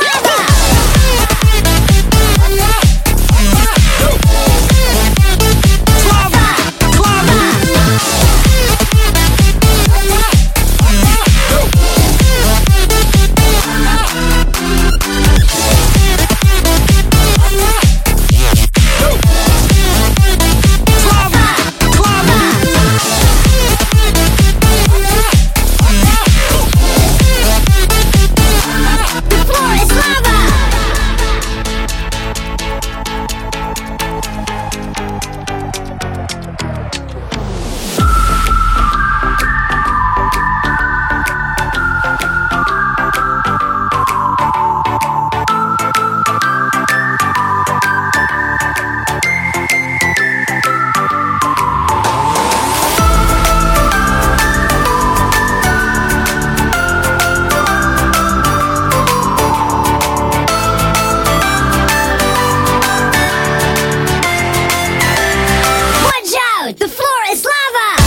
forever. lava!